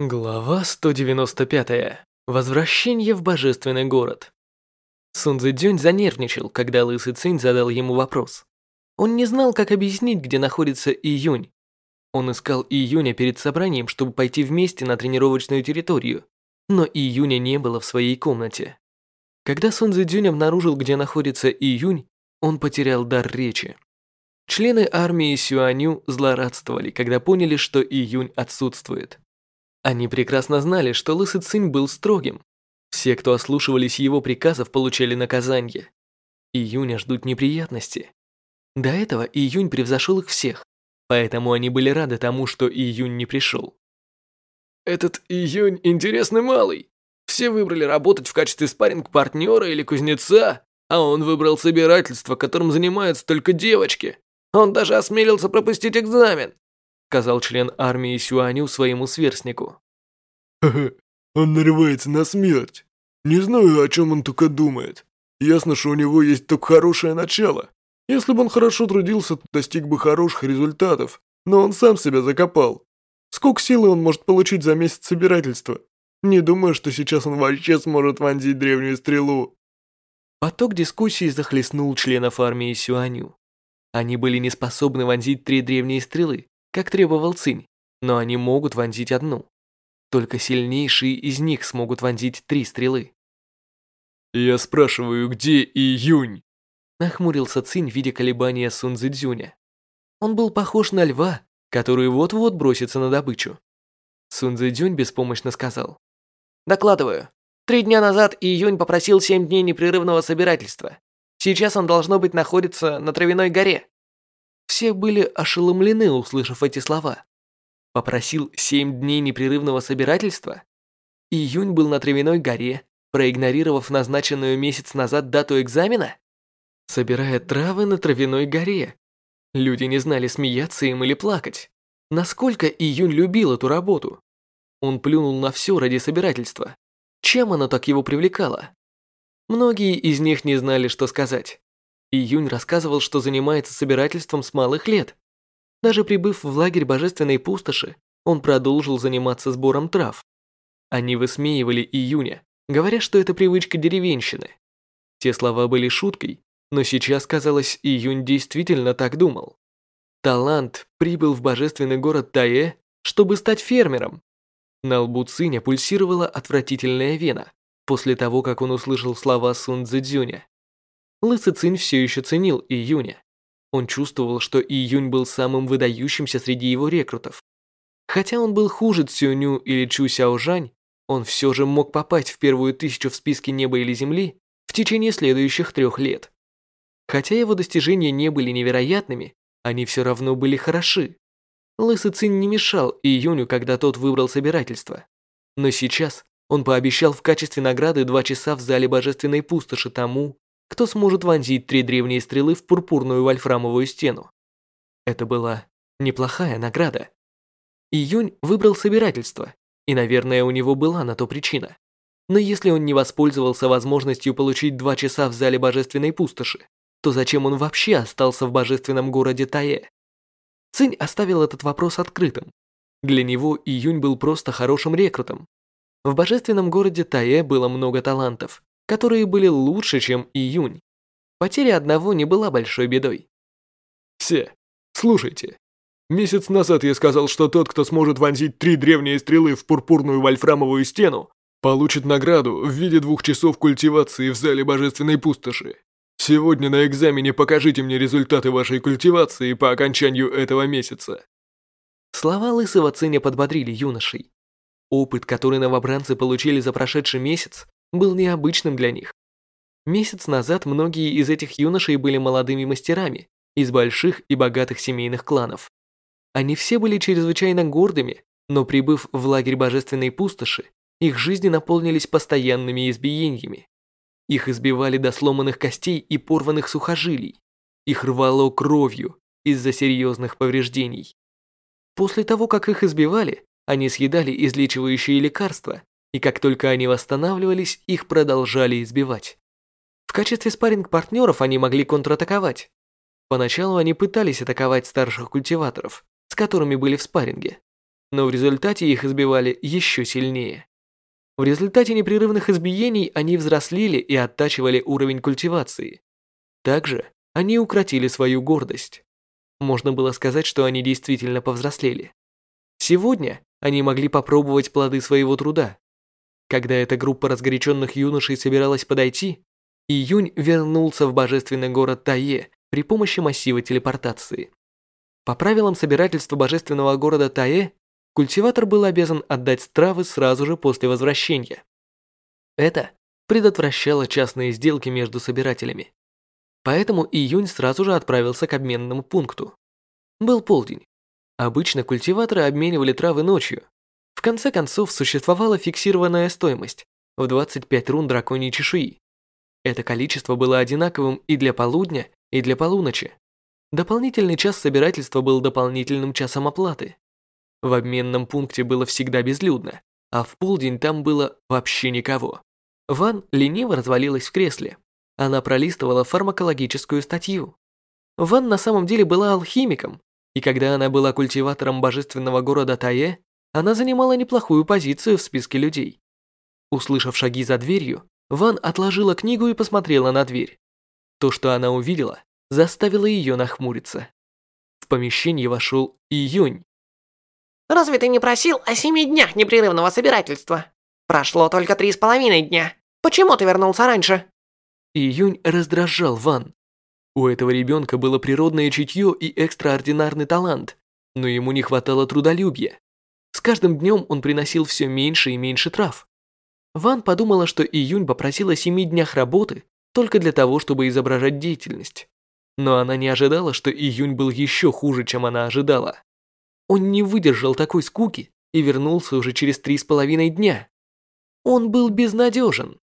Глава 195. Возвращение в божественный город. Сун Цзэдзюнь занервничал, когда Лысый Цинь задал ему вопрос. Он не знал, как объяснить, где находится Июнь. Он искал Июня перед собранием, чтобы пойти вместе на тренировочную территорию, но Июня не было в своей комнате. Когда Сун Цзэдзюнь обнаружил, где находится Июнь, он потерял дар речи. Члены армии Сюаню злорадствовали, когда поняли, что Июнь отсутствует. Они прекрасно знали, что Лысый Цинь был строгим. Все, кто ослушивались его приказов, получали наказание. Июня ждут неприятности. До этого Июнь превзошел их всех, поэтому они были рады тому, что Июнь не пришел. «Этот Июнь интересный малый. Все выбрали работать в качестве спарринг-партнера или кузнеца, а он выбрал собирательство, которым занимаются только девочки. Он даже осмелился пропустить экзамен сказал член армии Сюаню своему сверстнику. «Ха-ха, он нарывается на смерть. Не знаю, о чем он только думает. Ясно, что у него есть только хорошее начало. Если бы он хорошо трудился, то достиг бы хороших результатов, но он сам себя закопал. Сколько силы он может получить за месяц собирательства? Не думаю, что сейчас он вообще сможет вонзить древнюю стрелу». Поток дискуссий захлестнул членов армии Сюаню. Они были не способны вонзить три древние стрелы, как требовал Цинь, но они могут вонзить одну. Только сильнейшие из них смогут вонзить три стрелы. «Я спрашиваю, где Июнь?» Нахмурился Цинь, видя колебания Сун Цзюня. Он был похож на льва, который вот-вот бросится на добычу. Сун Цзюнь беспомощно сказал. «Докладываю. Три дня назад Июнь попросил семь дней непрерывного собирательства. Сейчас он, должно быть, находится на Травяной горе. Все были ошеломлены, услышав эти слова. Попросил семь дней непрерывного собирательства? Июнь был на Травяной горе, проигнорировав назначенную месяц назад дату экзамена? Собирая травы на Травяной горе. Люди не знали, смеяться им или плакать. Насколько Июнь любил эту работу? Он плюнул на все ради собирательства. Чем оно так его привлекало? Многие из них не знали, что сказать. Июнь рассказывал, что занимается собирательством с малых лет. Даже прибыв в лагерь Божественной Пустоши, он продолжил заниматься сбором трав. Они высмеивали Июня, говоря, что это привычка деревенщины. Те слова были шуткой, но сейчас, казалось, Июнь действительно так думал. Талант прибыл в божественный город Тае, чтобы стать фермером. На лбу Циня пульсировала отвратительная вена после того, как он услышал слова Сун Цзэцзюня. Лысый Цинь все еще ценил Июня. Он чувствовал, что Июнь был самым выдающимся среди его рекрутов. Хотя он был хуже Цюню или Чу Сяожань, он все же мог попасть в первую тысячу в списке неба или земли в течение следующих трех лет. Хотя его достижения не были невероятными, они все равно были хороши. Лысый Цинь не мешал Июню, когда тот выбрал собирательство. Но сейчас он пообещал в качестве награды два часа в зале божественной пустоши тому, кто сможет вонзить три древние стрелы в пурпурную вольфрамовую стену. Это была неплохая награда. Июнь выбрал собирательство, и, наверное, у него была на то причина. Но если он не воспользовался возможностью получить два часа в зале божественной пустоши, то зачем он вообще остался в божественном городе Тае? Цинь оставил этот вопрос открытым. Для него Июнь был просто хорошим рекрутом. В божественном городе Тае было много талантов, которые были лучше, чем июнь. Потеря одного не была большой бедой. Все, слушайте. Месяц назад я сказал, что тот, кто сможет вонзить три древние стрелы в пурпурную вольфрамовую стену, получит награду в виде двух часов культивации в зале божественной пустоши. Сегодня на экзамене покажите мне результаты вашей культивации по окончанию этого месяца. Слова лысого Циня подбодрили юношей. Опыт, который новобранцы получили за прошедший месяц, был необычным для них. Месяц назад многие из этих юношей были молодыми мастерами из больших и богатых семейных кланов. Они все были чрезвычайно гордыми, но прибыв в лагерь божественной пустоши, их жизни наполнились постоянными избиениями. Их избивали до сломанных костей и порванных сухожилий. Их рвало кровью из-за серьезных повреждений. После того, как их избивали, они съедали излечивающие лекарства и как только они восстанавливались, их продолжали избивать. В качестве спарринг-партнеров они могли контратаковать. Поначалу они пытались атаковать старших культиваторов, с которыми были в спарринге. но в результате их избивали еще сильнее. В результате непрерывных избиений они взрослели и оттачивали уровень культивации. Также они укротили свою гордость. Можно было сказать, что они действительно повзрослели. Сегодня они могли попробовать плоды своего труда. Когда эта группа разгоряченных юношей собиралась подойти, Июнь вернулся в божественный город Тае при помощи массива телепортации. По правилам собирательства божественного города Тае, культиватор был обязан отдать травы сразу же после возвращения. Это предотвращало частные сделки между собирателями. Поэтому Июнь сразу же отправился к обменному пункту. Был полдень. Обычно культиваторы обменивали травы ночью. В конце концов, существовала фиксированная стоимость в 25 рун драконьей чешуи. Это количество было одинаковым и для полудня, и для полуночи. Дополнительный час собирательства был дополнительным часом оплаты. В обменном пункте было всегда безлюдно, а в полдень там было вообще никого. Ван лениво развалилась в кресле. Она пролистывала фармакологическую статью. Ван на самом деле была алхимиком, и когда она была культиватором божественного города Тае, она занимала неплохую позицию в списке людей. Услышав шаги за дверью, Ван отложила книгу и посмотрела на дверь. То, что она увидела, заставило ее нахмуриться. В помещение вошел Июнь. «Разве ты не просил о семи днях непрерывного собирательства? Прошло только три с половиной дня. Почему ты вернулся раньше?» Июнь раздражал Ван. У этого ребенка было природное чутье и экстраординарный талант, но ему не хватало трудолюбия. С каждым днем он приносил все меньше и меньше трав. Ван подумала, что Июнь попросила семи днях работы только для того, чтобы изображать деятельность. Но она не ожидала, что Июнь был еще хуже, чем она ожидала. Он не выдержал такой скуки и вернулся уже через три с половиной дня. Он был безнадежен.